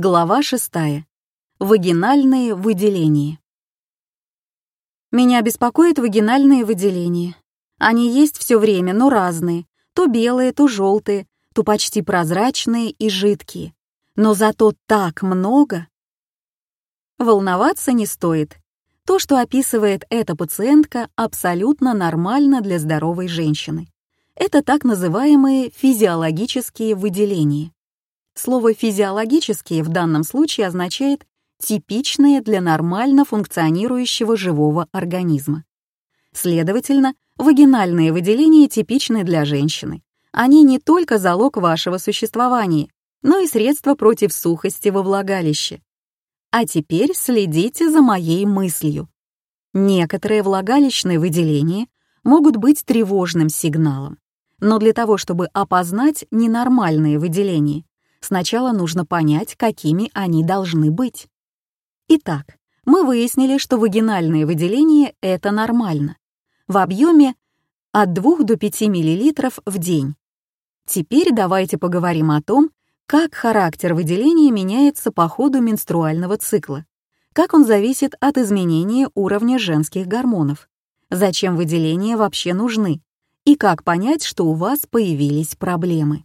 Глава 6. Вагинальные выделения. Меня беспокоят вагинальные выделения. Они есть все время, но разные. То белые, то желтые, то почти прозрачные и жидкие. Но зато так много. Волноваться не стоит. То, что описывает эта пациентка, абсолютно нормально для здоровой женщины. Это так называемые физиологические выделения. Слово «физиологические» в данном случае означает «типичные для нормально функционирующего живого организма». Следовательно, вагинальные выделения типичны для женщины. Они не только залог вашего существования, но и средство против сухости во влагалище. А теперь следите за моей мыслью. Некоторые влагалищные выделения могут быть тревожным сигналом. Но для того, чтобы опознать ненормальные выделения, Сначала нужно понять, какими они должны быть. Итак, мы выяснили, что вагинальные выделения — это нормально. В объеме от 2 до 5 мл в день. Теперь давайте поговорим о том, как характер выделения меняется по ходу менструального цикла, как он зависит от изменения уровня женских гормонов, зачем выделения вообще нужны и как понять, что у вас появились проблемы.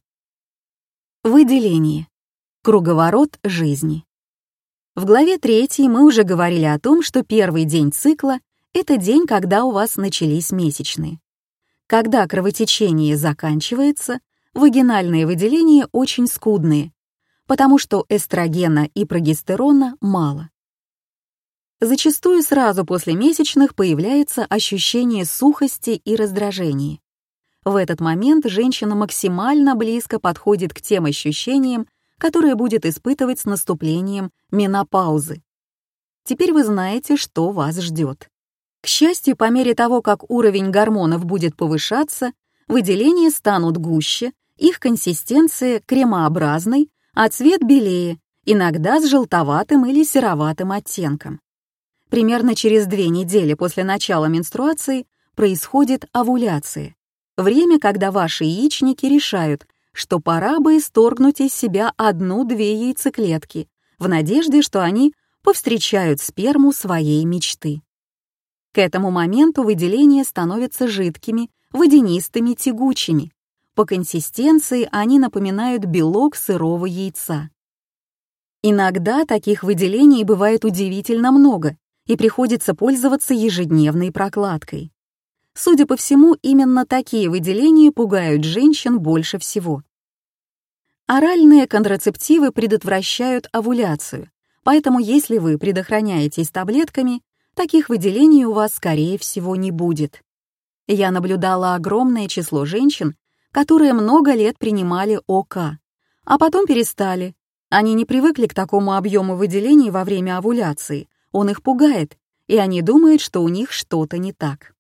Выделение. Круговорот жизни. В главе 3 мы уже говорили о том, что первый день цикла — это день, когда у вас начались месячные. Когда кровотечение заканчивается, вагинальные выделения очень скудные, потому что эстрогена и прогестерона мало. Зачастую сразу после месячных появляется ощущение сухости и раздражения. В этот момент женщина максимально близко подходит к тем ощущениям, которые будет испытывать с наступлением менопаузы. Теперь вы знаете, что вас ждет. К счастью, по мере того, как уровень гормонов будет повышаться, выделения станут гуще, их консистенция кремообразной, а цвет белее, иногда с желтоватым или сероватым оттенком. Примерно через две недели после начала менструации происходит овуляция. Время, когда ваши яичники решают, что пора бы исторгнуть из себя одну-две яйцеклетки, в надежде, что они повстречают сперму своей мечты. К этому моменту выделения становятся жидкими, водянистыми, тягучими. По консистенции они напоминают белок сырого яйца. Иногда таких выделений бывает удивительно много, и приходится пользоваться ежедневной прокладкой. Судя по всему, именно такие выделения пугают женщин больше всего. Оральные контрацептивы предотвращают овуляцию, поэтому если вы предохраняетесь таблетками, таких выделений у вас, скорее всего, не будет. Я наблюдала огромное число женщин, которые много лет принимали ОК, а потом перестали. Они не привыкли к такому объему выделений во время овуляции, он их пугает, и они думают, что у них что-то не так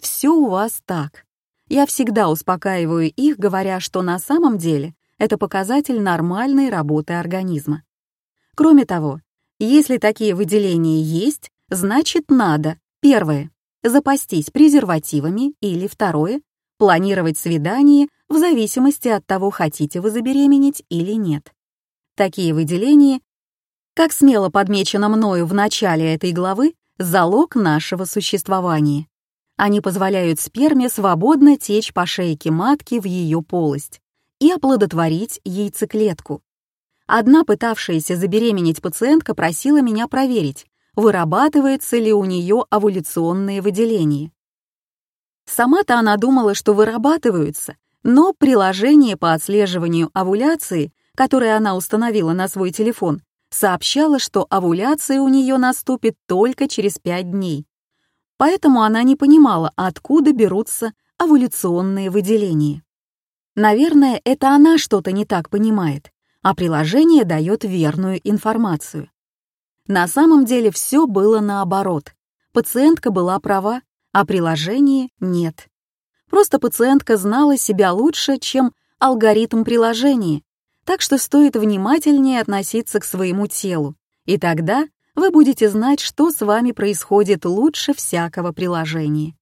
все у вас так. Я всегда успокаиваю их, говоря, что на самом деле это показатель нормальной работы организма. Кроме того, если такие выделения есть, значит надо, первое, запастись презервативами или второе, планировать свидание в зависимости от того, хотите вы забеременеть или нет. Такие выделения, как смело подмечено мною в начале этой главы, залог нашего существования. Они позволяют сперме свободно течь по шейке матки в ее полость и оплодотворить яйцеклетку. Одна пытавшаяся забеременеть пациентка просила меня проверить, вырабатывается ли у нее овуляционные выделения. Сама-то она думала, что вырабатываются, но приложение по отслеживанию овуляции, которое она установила на свой телефон, сообщало, что овуляция у нее наступит только через 5 дней, поэтому она не понимала, откуда берутся овуляционные выделения. Наверное, это она что-то не так понимает, а приложение дает верную информацию. На самом деле все было наоборот. Пациентка была права, а приложение нет. Просто пациентка знала себя лучше, чем алгоритм приложения, так что стоит внимательнее относиться к своему телу, и тогда вы будете знать, что с вами происходит лучше всякого приложения.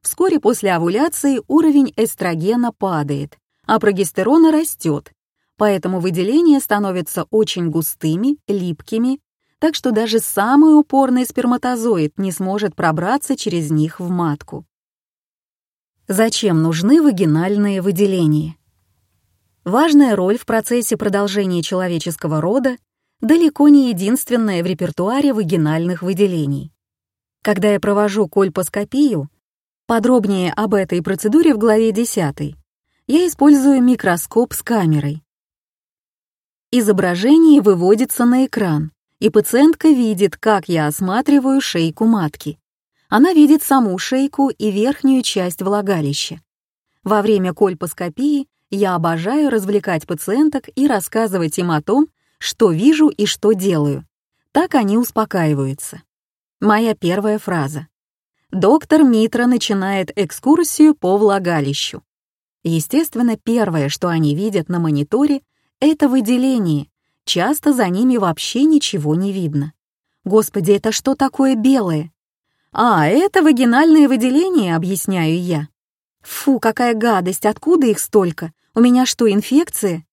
Вскоре после овуляции уровень эстрогена падает, а прогестерона растет, поэтому выделения становятся очень густыми, липкими, так что даже самый упорный сперматозоид не сможет пробраться через них в матку. Зачем нужны вагинальные выделения? Важная роль в процессе продолжения человеческого рода далеко не единственная в репертуаре вагинальных выделений. Когда я провожу кольпоскопию, подробнее об этой процедуре в главе 10, я использую микроскоп с камерой. Изображение выводится на экран, и пациентка видит, как я осматриваю шейку матки. Она видит саму шейку и верхнюю часть влагалища. Во время кольпоскопии я обожаю развлекать пациенток и рассказывать им о том, что вижу и что делаю. Так они успокаиваются. Моя первая фраза. Доктор Митра начинает экскурсию по влагалищу. Естественно, первое, что они видят на мониторе, это выделение. Часто за ними вообще ничего не видно. Господи, это что такое белое? А, это вагинальные выделения, объясняю я. Фу, какая гадость, откуда их столько? У меня что, инфекция?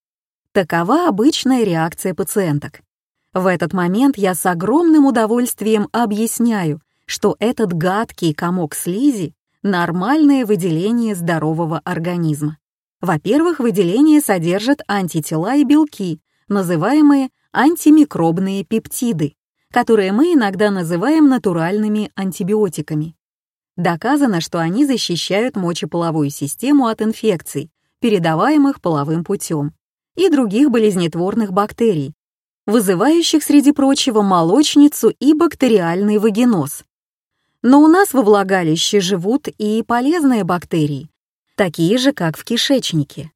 Такова обычная реакция пациенток. В этот момент я с огромным удовольствием объясняю, что этот гадкий комок слизи — нормальное выделение здорового организма. Во-первых, выделение содержит антитела и белки, называемые антимикробные пептиды, которые мы иногда называем натуральными антибиотиками. Доказано, что они защищают мочеполовую систему от инфекций, передаваемых половым путем, и других болезнетворных бактерий, вызывающих, среди прочего, молочницу и бактериальный вагиноз. Но у нас во влагалище живут и полезные бактерии, такие же, как в кишечнике.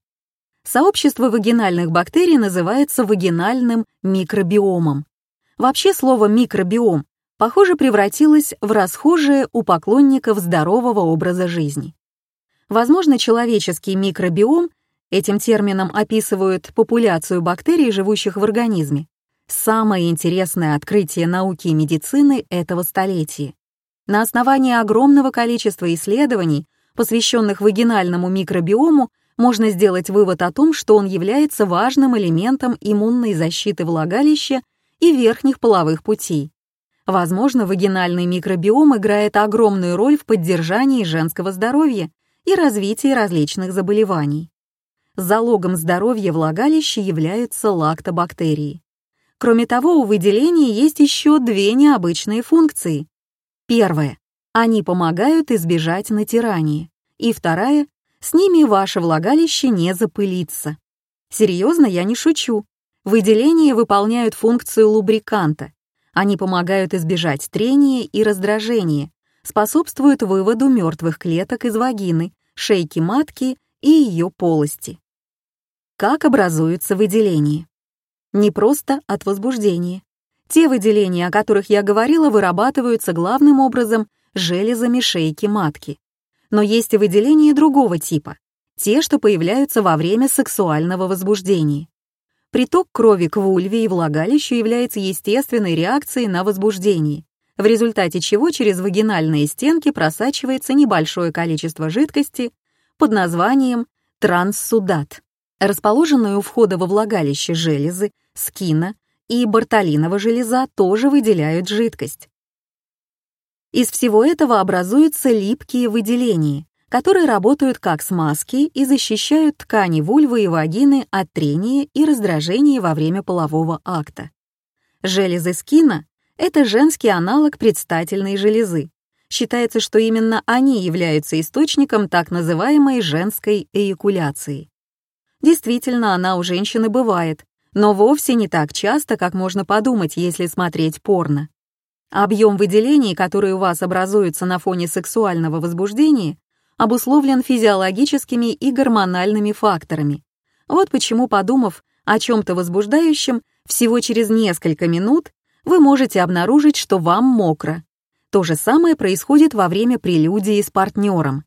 Сообщество вагинальных бактерий называется вагинальным микробиомом. Вообще слово «микробиом» похоже превратилось в расхожее у поклонников здорового образа жизни. Возможно, человеческий микробиом, этим термином описывают популяцию бактерий, живущих в организме, самое интересное открытие науки и медицины этого столетия. На основании огромного количества исследований, посвященных вагинальному микробиому, можно сделать вывод о том, что он является важным элементом иммунной защиты влагалища и верхних половых путей. Возможно, вагинальный микробиом играет огромную роль в поддержании женского здоровья и развитии различных заболеваний. Залогом здоровья влагалища являются лактобактерии. Кроме того, у выделения есть еще две необычные функции. Первая — они помогают избежать натирания. И вторая — с ними ваше влагалище не запылится. Серьезно, я не шучу. Выделения выполняют функцию лубриканта. Они помогают избежать трения и раздражения, способствуют выводу мертвых клеток из вагины, шейки матки и ее полости. Как образуются выделения? Не просто от возбуждения. Те выделения, о которых я говорила, вырабатываются главным образом железами шейки матки. Но есть и выделения другого типа, те, что появляются во время сексуального возбуждения. Приток крови к вульве и влагалищу является естественной реакцией на возбуждение, в результате чего через вагинальные стенки просачивается небольшое количество жидкости под названием транссудат. Расположенные у входа во влагалище железы, скина и бартолинова железа тоже выделяют жидкость. Из всего этого образуются липкие выделения, которые работают как смазки и защищают ткани вульвы и вагины от трения и раздражения во время полового акта. Железы скина — это женский аналог предстательной железы. Считается, что именно они являются источником так называемой женской эякуляции. Действительно, она у женщины бывает, но вовсе не так часто, как можно подумать, если смотреть порно. Объем выделений, которые у вас образуются на фоне сексуального возбуждения, обусловлен физиологическими и гормональными факторами. Вот почему, подумав о чем-то возбуждающем, всего через несколько минут вы можете обнаружить, что вам мокро. То же самое происходит во время прелюдии с партнером.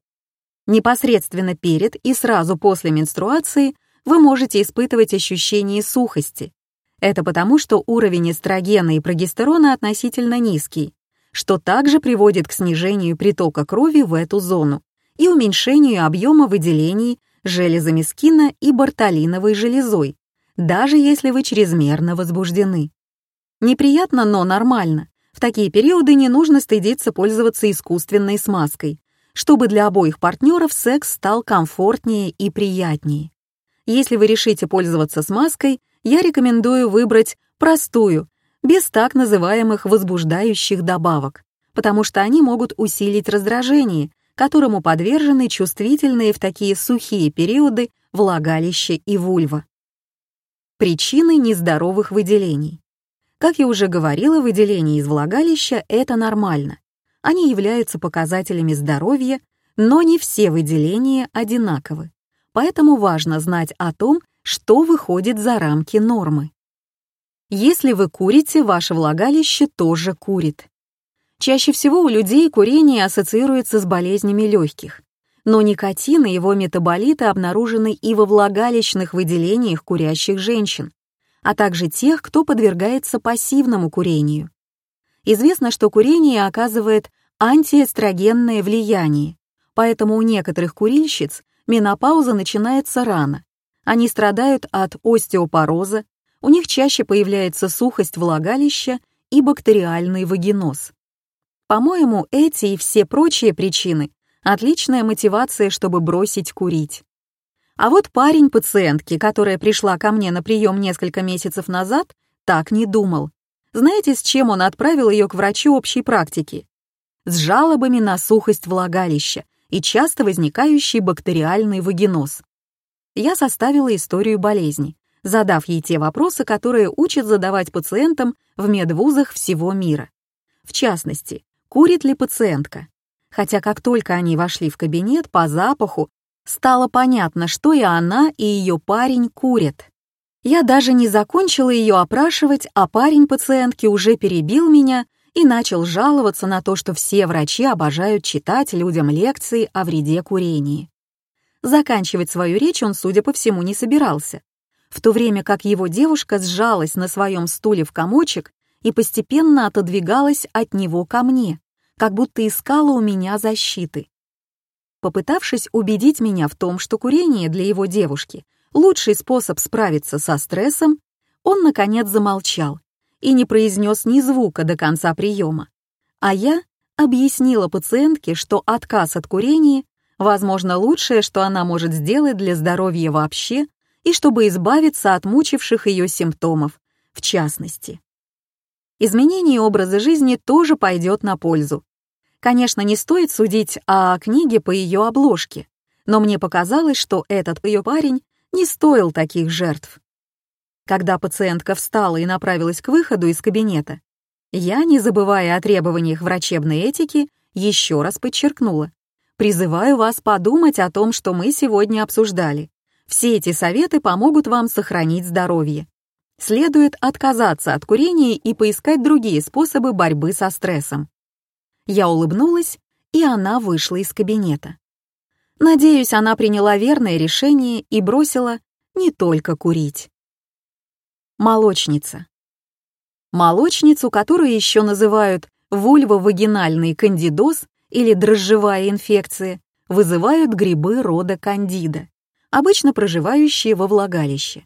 Непосредственно перед и сразу после менструации вы можете испытывать ощущение сухости. Это потому, что уровень эстрогена и прогестерона относительно низкий, что также приводит к снижению притока крови в эту зону и уменьшению объема выделений железами скина и бартолиновой железой, даже если вы чрезмерно возбуждены. Неприятно, но нормально. В такие периоды не нужно стыдиться пользоваться искусственной смазкой, чтобы для обоих партнеров секс стал комфортнее и приятнее. Если вы решите пользоваться смазкой, я рекомендую выбрать простую, без так называемых возбуждающих добавок, потому что они могут усилить раздражение, которому подвержены чувствительные в такие сухие периоды влагалище и вульва. Причины нездоровых выделений. Как я уже говорила, выделения из влагалища — это нормально. Они являются показателями здоровья, но не все выделения одинаковы. Поэтому важно знать о том, что выходит за рамки нормы. Если вы курите, ваше влагалище тоже курит. Чаще всего у людей курение ассоциируется с болезнями легких, но никотин и его метаболиты обнаружены и во влагалищных выделениях курящих женщин, а также тех, кто подвергается пассивному курению. Известно, что курение оказывает антиэстрогенное влияние, поэтому у некоторых курильщиц менопауза начинается рано. Они страдают от остеопороза, у них чаще появляется сухость влагалища и бактериальный вагиноз. По-моему, эти и все прочие причины — отличная мотивация, чтобы бросить курить. А вот парень пациентки, которая пришла ко мне на прием несколько месяцев назад, так не думал. Знаете, с чем он отправил ее к врачу общей практики? С жалобами на сухость влагалища и часто возникающий бактериальный вагиноз. Я составила историю болезни, задав ей те вопросы, которые учат задавать пациентам в медвузах всего мира. В частности, курит ли пациентка. Хотя как только они вошли в кабинет, по запаху стало понятно, что и она, и ее парень курят. Я даже не закончила ее опрашивать, а парень пациентки уже перебил меня и начал жаловаться на то, что все врачи обожают читать людям лекции о вреде курения. Заканчивать свою речь он, судя по всему, не собирался, в то время как его девушка сжалась на своем стуле в комочек и постепенно отодвигалась от него ко мне, как будто искала у меня защиты. Попытавшись убедить меня в том, что курение для его девушки — лучший способ справиться со стрессом, он, наконец, замолчал и не произнес ни звука до конца приема. А я объяснила пациентке, что отказ от курения — возможно лучшее, что она может сделать для здоровья вообще и чтобы избавиться от мучивших ее симптомов, в частности. Изменение образа жизни тоже пойдет на пользу. Конечно, не стоит судить о книге по ее обложке, но мне показалось, что этот ее парень не стоил таких жертв. Когда пациентка встала и направилась к выходу из кабинета, я, не забывая о требованиях врачебной этики, еще раз подчеркнула. Призываю вас подумать о том, что мы сегодня обсуждали. Все эти советы помогут вам сохранить здоровье. Следует отказаться от курения и поискать другие способы борьбы со стрессом. Я улыбнулась, и она вышла из кабинета. Надеюсь, она приняла верное решение и бросила не только курить. Молочница. Молочницу, которую еще называют вульвовагинальный кандидоз или дрожжевая инфекция, вызывают грибы рода кандида, обычно проживающие во влагалище.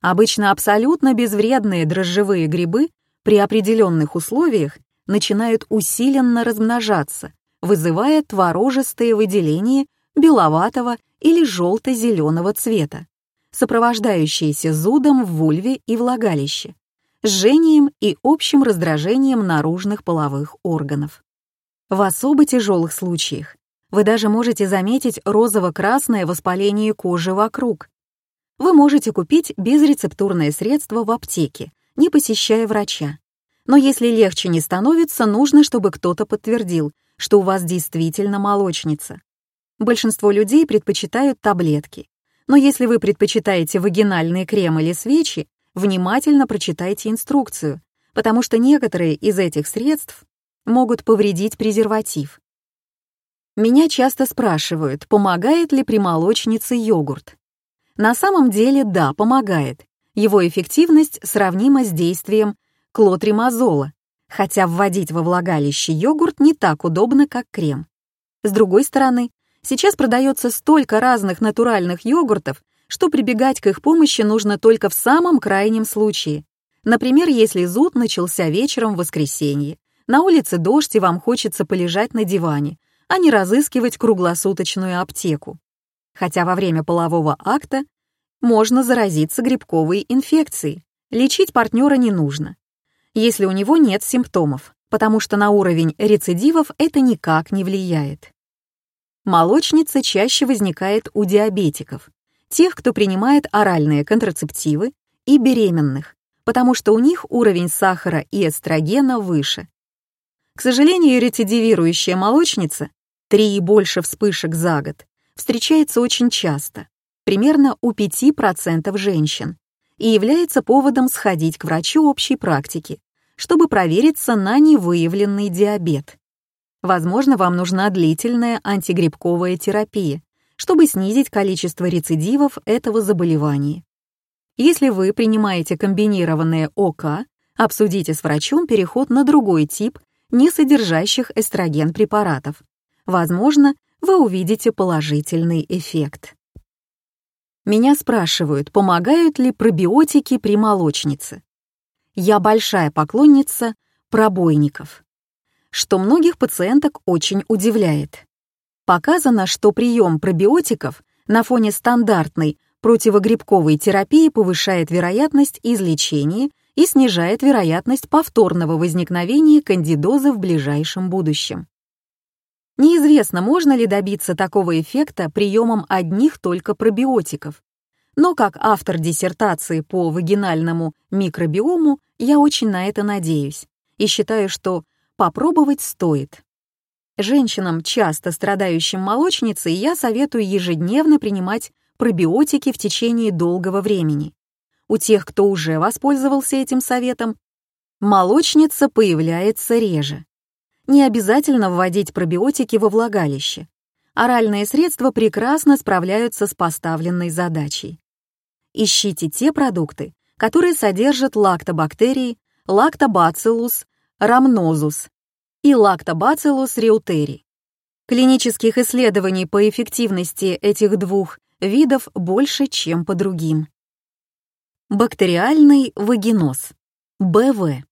Обычно абсолютно безвредные дрожжевые грибы при определенных условиях начинают усиленно размножаться, вызывая творожистые выделения беловатого или желто-зеленого цвета, сопровождающиеся зудом в вульве и влагалище, жжением и общим раздражением наружных половых органов. В особо тяжелых случаях вы даже можете заметить розово-красное воспаление кожи вокруг, вы можете купить безрецептурное средство в аптеке, не посещая врача. Но если легче не становится, нужно, чтобы кто-то подтвердил, что у вас действительно молочница. Большинство людей предпочитают таблетки. Но если вы предпочитаете вагинальный крем или свечи, внимательно прочитайте инструкцию, потому что некоторые из этих средств могут повредить презерватив. Меня часто спрашивают, помогает ли при молочнице йогурт. На самом деле, да, помогает. Его эффективность сравнима с действием клотримазола, хотя вводить во влагалище йогурт не так удобно, как крем. С другой стороны, сейчас продается столько разных натуральных йогуртов, что прибегать к их помощи нужно только в самом крайнем случае. Например, если зуд начался вечером в воскресенье, на улице дождь и вам хочется полежать на диване, а не разыскивать круглосуточную аптеку. Хотя во время полового акта можно заразиться грибковой инфекцией. Лечить партнера не нужно, если у него нет симптомов, потому что на уровень рецидивов это никак не влияет. Молочница чаще возникает у диабетиков, тех, кто принимает оральные контрацептивы, и беременных, потому что у них уровень сахара и эстрогена выше. К сожалению, рецидивирующая молочница, три и больше вспышек за год, встречается очень часто, примерно у 5% женщин, и является поводом сходить к врачу общей практики, чтобы провериться на невыявленный диабет. Возможно, вам нужна длительная антигрибковая терапия, чтобы снизить количество рецидивов этого заболевания. Если вы принимаете комбинированное ОК, обсудите с врачом переход на другой тип не содержащих эстроген препаратов. Возможно, вы увидите положительный эффект. Меня спрашивают, помогают ли пробиотики при молочнице. Я большая поклонница пробойников, что многих пациенток очень удивляет. Показано, что прием пробиотиков на фоне стандартной противогрибковой терапии повышает вероятность излечения и снижает вероятность повторного возникновения кандидоза в ближайшем будущем. Неизвестно, можно ли добиться такого эффекта приемом одних только пробиотиков. Но как автор диссертации по вагинальному микробиому я очень на это надеюсь и считаю, что попробовать стоит. Женщинам, часто страдающим молочницей, я советую ежедневно принимать пробиотики в течение долгого времени. У тех, кто уже воспользовался этим советом, молочница появляется реже. Не обязательно вводить пробиотики во влагалище. Оральные средства прекрасно справляются с поставленной задачей. Ищите те продукты, которые содержат лактобактерии, лактобациллус рамнозус и лактобациллус реутери. Клинических исследований по эффективности этих двух видов больше, чем по другим. Бактериальный вагиноз, БВ.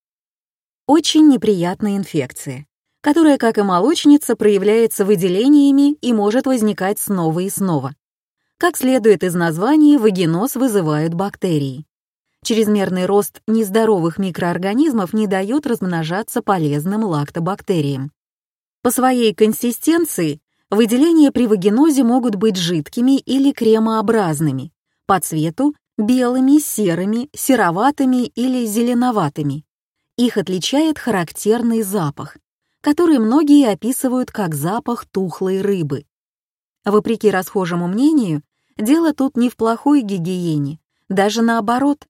Очень неприятная инфекция которая, как и молочница, проявляется выделениями и может возникать снова и снова. Как следует из названия, вагиноз вызывают бактерии. Чрезмерный рост нездоровых микроорганизмов не дает размножаться полезным лактобактериям. По своей консистенции выделения при вагинозе могут быть жидкими или кремообразными, по цвету — белыми, серыми, сероватыми или зеленоватыми. Их отличает характерный запах — который многие описывают как запах тухлой рыбы. Вопреки расхожему мнению, дело тут не в плохой гигиене, даже наоборот.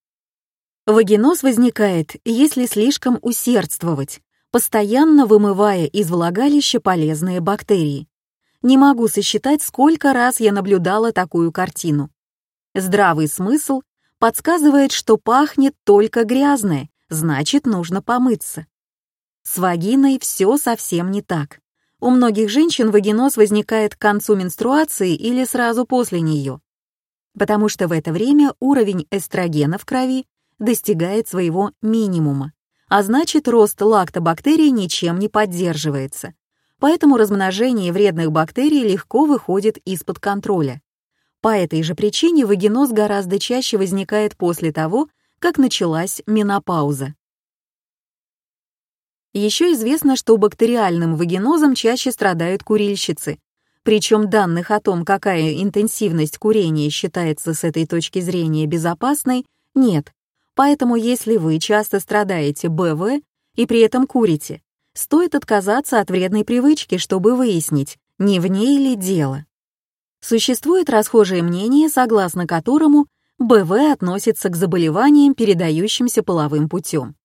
Вагиноз возникает, если слишком усердствовать, постоянно вымывая из влагалища полезные бактерии. Не могу сосчитать, сколько раз я наблюдала такую картину. Здравый смысл подсказывает, что пахнет только грязное, значит, нужно помыться. С вагиной все совсем не так. У многих женщин вагиноз возникает к концу менструации или сразу после нее, потому что в это время уровень эстрогена в крови достигает своего минимума, а значит рост лактобактерий ничем не поддерживается, поэтому размножение вредных бактерий легко выходит из-под контроля. По этой же причине вагиноз гораздо чаще возникает после того, как началась менопауза. Еще известно, что бактериальным вагинозом чаще страдают курильщицы. Причем данных о том, какая интенсивность курения считается с этой точки зрения безопасной, нет. Поэтому если вы часто страдаете БВ и при этом курите, стоит отказаться от вредной привычки, чтобы выяснить, не в ней ли дело. Существует расхожее мнение, согласно которому БВ относится к заболеваниям, передающимся половым путем.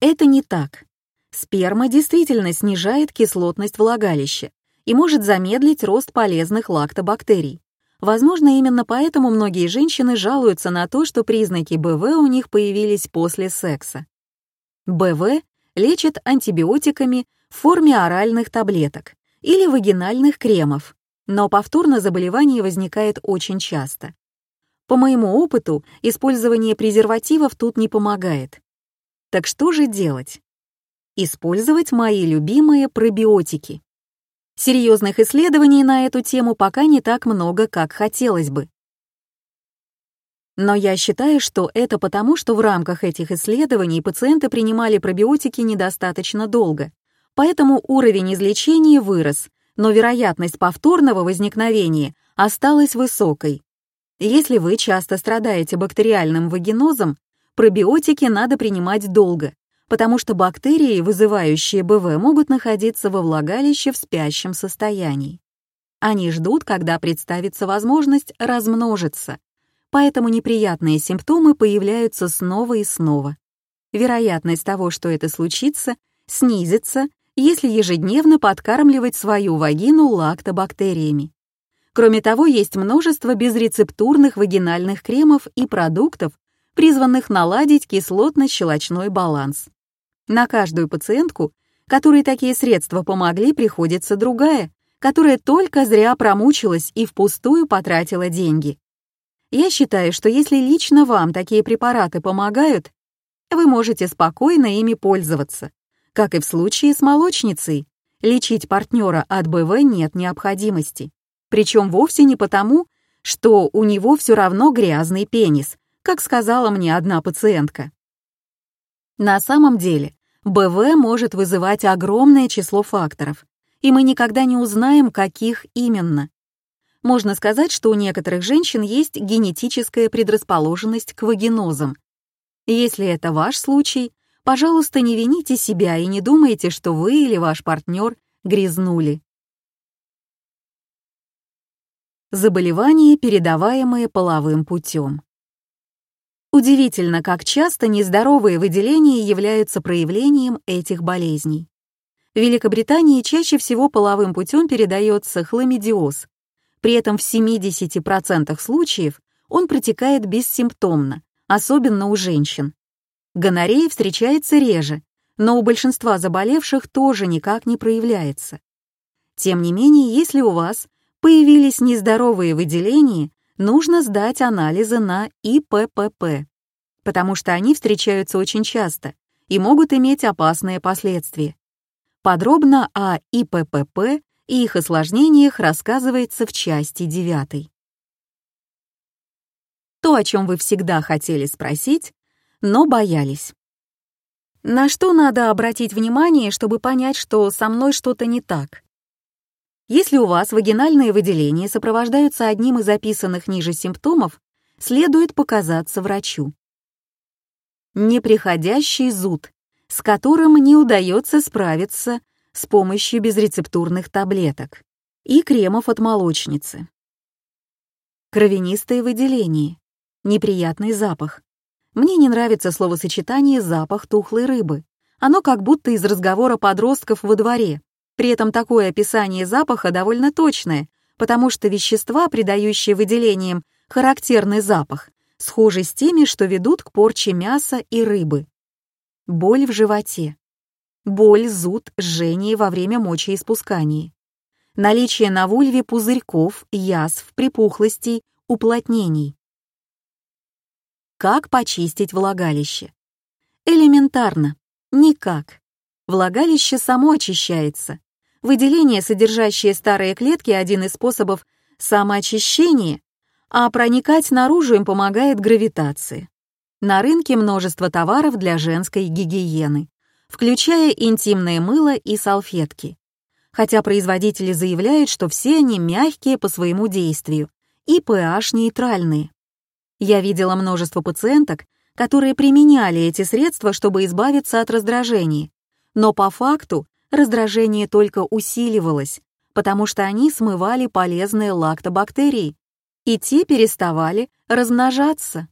Это не так. Сперма действительно снижает кислотность влагалища и может замедлить рост полезных лактобактерий. Возможно, именно поэтому многие женщины жалуются на то, что признаки БВ у них появились после секса. БВ лечат антибиотиками в форме оральных таблеток или вагинальных кремов, но повторно заболевание возникает очень часто. По моему опыту, использование презервативов тут не помогает. Так что же делать? Использовать мои любимые пробиотики. Серьезных исследований на эту тему пока не так много, как хотелось бы. Но я считаю, что это потому, что в рамках этих исследований пациенты принимали пробиотики недостаточно долго, поэтому уровень излечения вырос, но вероятность повторного возникновения осталась высокой. Если вы часто страдаете бактериальным вагинозом, пробиотики надо принимать долго, потому что бактерии, вызывающие БВ, могут находиться во влагалище в спящем состоянии. Они ждут, когда представится возможность размножиться, поэтому неприятные симптомы появляются снова и снова. Вероятность того, что это случится, снизится, если ежедневно подкармливать свою вагину лактобактериями. Кроме того, есть множество безрецептурных вагинальных кремов и продуктов, призванных наладить кислотно-щелочной баланс. На каждую пациентку, которой такие средства помогли, приходится другая, которая только зря промучилась и впустую потратила деньги. Я считаю, что если лично вам такие препараты помогают, вы можете спокойно ими пользоваться. Как и в случае с молочницей, лечить партнера от БВ нет необходимости. Причем вовсе не потому, что у него все равно грязный пенис, как сказала мне одна пациентка. На самом деле, БВ может вызывать огромное число факторов, и мы никогда не узнаем, каких именно. Можно сказать, что у некоторых женщин есть генетическая предрасположенность к вагинозам. Если это ваш случай, пожалуйста, не вините себя и не думайте, что вы или ваш партнер грязнули. Заболевания, передаваемые половым путем. Удивительно, как часто нездоровые выделения являются проявлением этих болезней. В Великобритании чаще всего половым путем передается хламидиоз, при этом в 70% случаев он протекает бессимптомно, особенно у женщин. Гонорея встречается реже, но у большинства заболевших тоже никак не проявляется. Тем не менее, если у вас появились нездоровые выделения, нужно сдать анализы на ИППП, потому что они встречаются очень часто и могут иметь опасные последствия. Подробно о ИППП и их осложнениях рассказывается в части 9. То, о чем вы всегда хотели спросить, но боялись. На что надо обратить внимание, чтобы понять, что со мной что-то не так? Если у вас вагинальные выделения сопровождаются одним из описанных ниже симптомов, следует показаться врачу. Неприходящий зуд, с которым не удается справиться с помощью безрецептурных таблеток и кремов от молочницы. Кровянистое выделение, неприятный запах. Мне не нравится словосочетание «запах тухлой рыбы». Оно как будто из разговора подростков во дворе. При этом такое описание запаха довольно точное, потому что вещества, придающие выделениям характерный запах, схожи с теми, что ведут к порче мяса и рыбы. Боль в животе боль, зуд, жжение во время мочеиспускания, наличие на вульве пузырьков, язв, припухлостей, уплотнений. Как почистить влагалище? Элементарно. Никак. Влагалище само очищается. Выделение, содержащее старые клетки, один из способов самоочищения, а проникать наружу им помогает гравитация. На рынке множество товаров для женской гигиены включая интимное мыло и салфетки. Хотя производители заявляют, что все они мягкие по своему действию и pH-нейтральные. Я видела множество пациенток, которые применяли эти средства, чтобы избавиться от раздражения, но по факту раздражение только усиливалось, потому что они смывали полезные лактобактерии, и те переставали размножаться.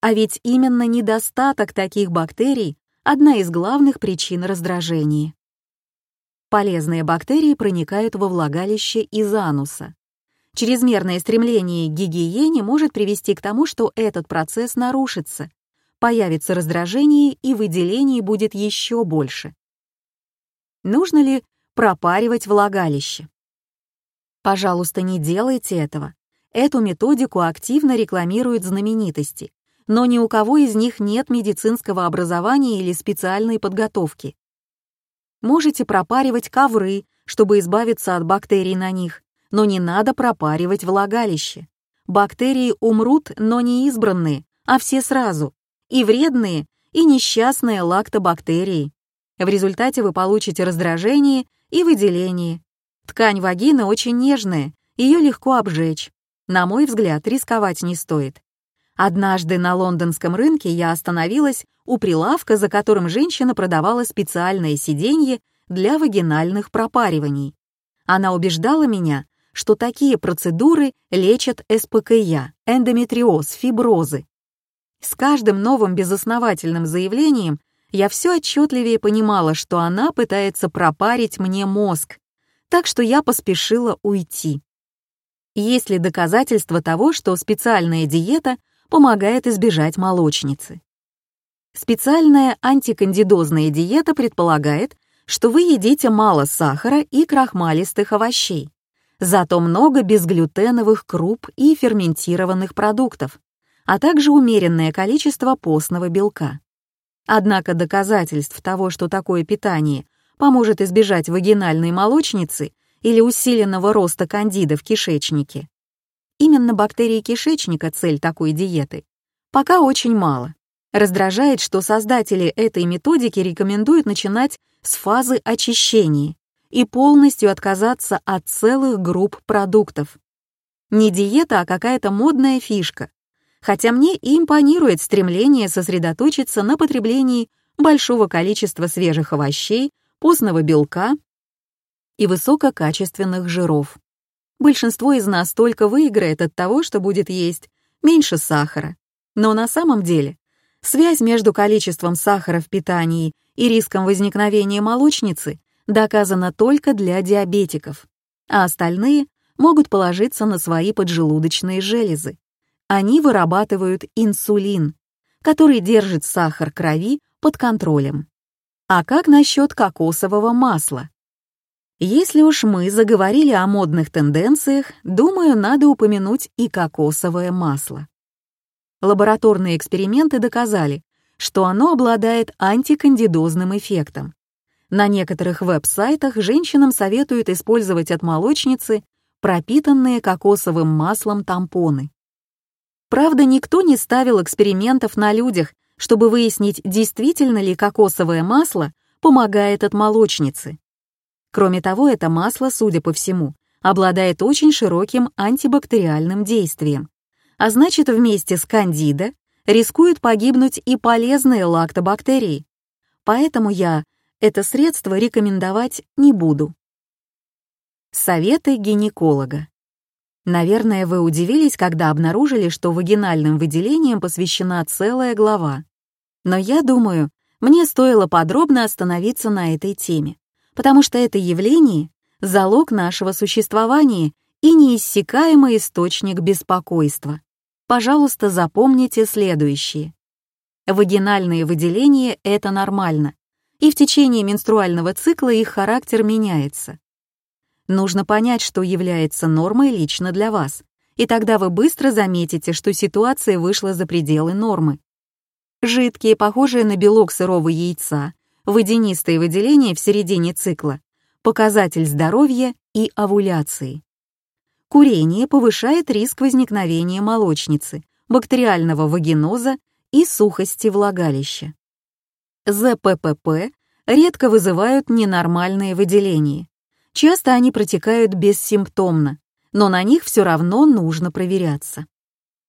А ведь именно недостаток таких бактерий одна из главных причин раздражения. Полезные бактерии проникают во влагалище из ануса. Чрезмерное стремление к гигиене может привести к тому, что этот процесс нарушится, появится раздражение и выделений будет еще больше. Нужно ли пропаривать влагалище? Пожалуйста, не делайте этого. Эту методику активно рекламируют знаменитости, но ни у кого из них нет медицинского образования или специальной подготовки. Можете пропаривать ковры, чтобы избавиться от бактерий на них, но не надо пропаривать влагалище. Бактерии умрут, но не избранные, а все сразу. И вредные, и несчастные лактобактерии. В результате вы получите раздражение и выделение. Ткань вагины очень нежная, ее легко обжечь. На мой взгляд, рисковать не стоит. Однажды на лондонском рынке я остановилась у прилавка, за которым женщина продавала специальное сиденье для вагинальных пропариваний. Она убеждала меня, что такие процедуры лечат СПКЯ, эндометриоз, фиброзы. С каждым новым безосновательным заявлением я все отчетливее понимала, что она пытается пропарить мне мозг, так что я поспешила уйти. Есть ли доказательства того, что специальная диета помогает избежать молочницы? Специальная антикандидозная диета предполагает, что вы едите мало сахара и крахмалистых овощей, зато много безглютеновых круп и ферментированных продуктов, а также умеренное количество постного белка. Однако доказательств того, что такое питание поможет избежать вагинальной молочницы или усиленного роста кандида в кишечнике, именно бактерии кишечника цель такой диеты, пока очень мало. Раздражает, что создатели этой методики рекомендуют начинать с фазы очищения и полностью отказаться от целых групп продуктов. Не диета, а какая-то модная фишка, хотя мне и импонирует стремление сосредоточиться на потреблении большого количества свежих овощей, постного белка и высококачественных жиров. Большинство из нас только выиграет от того, что будет есть меньше сахара. Но на самом деле связь между количеством сахара в питании и риском возникновения молочницы доказана только для диабетиков, а остальные могут положиться на свои поджелудочные железы они вырабатывают инсулин, который держит сахар крови под контролем. А как насчет кокосового масла? Если уж мы заговорили о модных тенденциях, думаю, надо упомянуть и кокосовое масло. Лабораторные эксперименты доказали, что оно обладает антикандидозным эффектом. На некоторых веб-сайтах женщинам советуют использовать от молочницы пропитанные кокосовым маслом тампоны. Правда, никто не ставил экспериментов на людях, чтобы выяснить, действительно ли кокосовое масло помогает от молочницы. Кроме того, это масло, судя по всему, обладает очень широким антибактериальным действием, а значит, вместе с кандидо рискуют погибнуть и полезные лактобактерии. Поэтому я это средство рекомендовать не буду. Советы гинеколога. Наверное, вы удивились, когда обнаружили, что вагинальным выделениям посвящена целая глава. Но я думаю, мне стоило подробно остановиться на этой теме, потому что это явление — залог нашего существования и неиссякаемый источник беспокойства. Пожалуйста, запомните следующее. Вагинальные выделения — это нормально, и в течение менструального цикла их характер меняется. Нужно понять, что является нормой лично для вас, и тогда вы быстро заметите, что ситуация вышла за пределы нормы. Жидкие, похожие на белок сырого яйца, водянистые выделения в середине цикла, показатель здоровья и овуляции. Курение повышает риск возникновения молочницы, бактериального вагиноза и сухости влагалища. ЗППП редко вызывают ненормальные выделения, Часто они протекают бессимптомно, но на них все равно нужно проверяться.